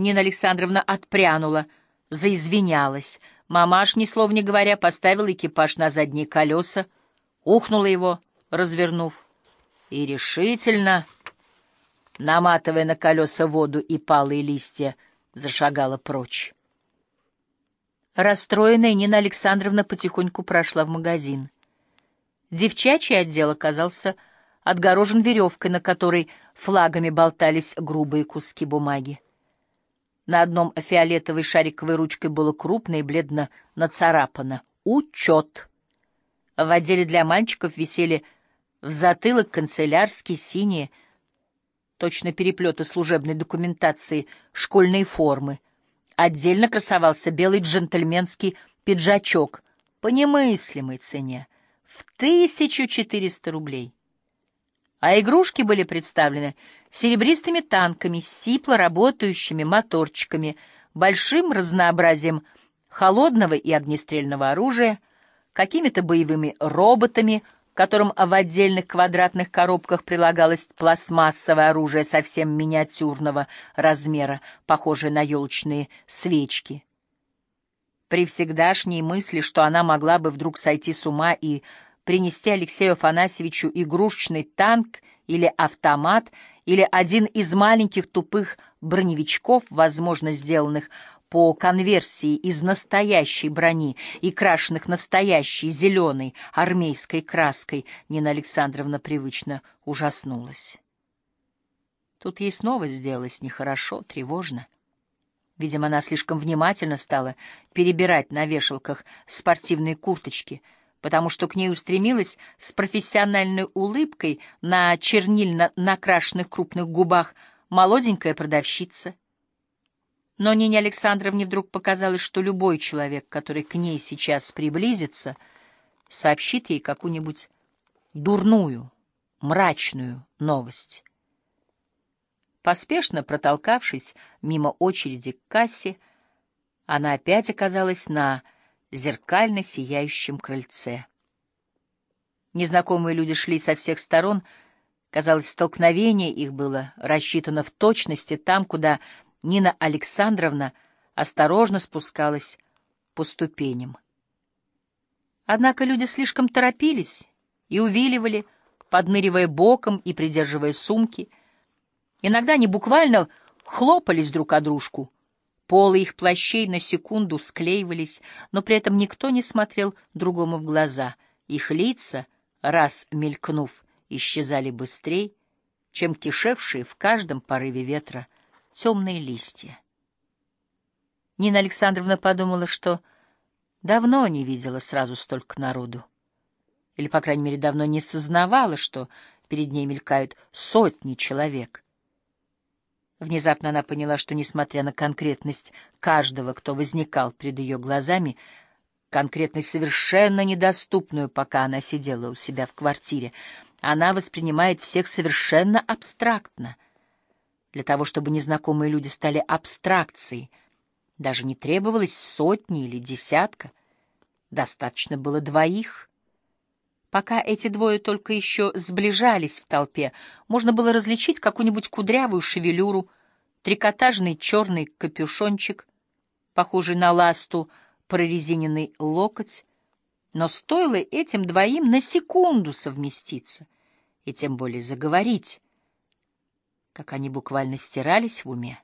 Нина Александровна отпрянула, заизвинялась. Мамаш, ни слова не говоря, поставила экипаж на задние колеса, ухнула его, развернув, и решительно, наматывая на колеса воду и палые листья, зашагала прочь. Расстроенная Нина Александровна потихоньку прошла в магазин. Девчачий отдел оказался отгорожен веревкой, на которой флагами болтались грубые куски бумаги. На одном фиолетовой шариковой ручкой было крупно и бледно нацарапано «Учет». В отделе для мальчиков висели в затылок канцелярские синие, точно переплеты служебной документации, школьные формы. Отдельно красовался белый джентльменский пиджачок по немыслимой цене в 1400 рублей. А игрушки были представлены серебристыми танками сипло работающими моторчиками, большим разнообразием холодного и огнестрельного оружия, какими-то боевыми роботами, которым в отдельных квадратных коробках прилагалось пластмассовое оружие совсем миниатюрного размера, похожее на елочные свечки. При всегдашней мысли, что она могла бы вдруг сойти с ума и принести Алексею Афанасьевичу игрушечный танк или автомат, или один из маленьких тупых броневичков, возможно, сделанных по конверсии из настоящей брони и крашенных настоящей зеленой армейской краской, Нина Александровна привычно ужаснулась. Тут ей снова сделалось нехорошо, тревожно. Видимо, она слишком внимательно стала перебирать на вешалках спортивные курточки, потому что к ней устремилась с профессиональной улыбкой на чернильно накрашенных крупных губах молоденькая продавщица. Но Нине Александровне вдруг показалось, что любой человек, который к ней сейчас приблизится, сообщит ей какую-нибудь дурную, мрачную новость. Поспешно протолкавшись мимо очереди к кассе, она опять оказалась на зеркально сияющем крыльце. Незнакомые люди шли со всех сторон. Казалось, столкновение их было рассчитано в точности там, куда Нина Александровна осторожно спускалась по ступеням. Однако люди слишком торопились и увиливали, подныривая боком и придерживая сумки — Иногда они буквально хлопались друг о дружку. Полы их плащей на секунду склеивались, но при этом никто не смотрел другому в глаза. Их лица, раз мелькнув, исчезали быстрее, чем кишевшие в каждом порыве ветра темные листья. Нина Александровна подумала, что давно не видела сразу столько народу. Или, по крайней мере, давно не сознавала, что перед ней мелькают сотни человек — Внезапно она поняла, что, несмотря на конкретность каждого, кто возникал перед ее глазами, конкретность совершенно недоступную, пока она сидела у себя в квартире, она воспринимает всех совершенно абстрактно. Для того, чтобы незнакомые люди стали абстракцией, даже не требовалось сотни или десятка, достаточно было двоих. Пока эти двое только еще сближались в толпе, можно было различить какую-нибудь кудрявую шевелюру, трикотажный черный капюшончик, похожий на ласту, прорезиненный локоть. Но стоило этим двоим на секунду совместиться, и тем более заговорить, как они буквально стирались в уме.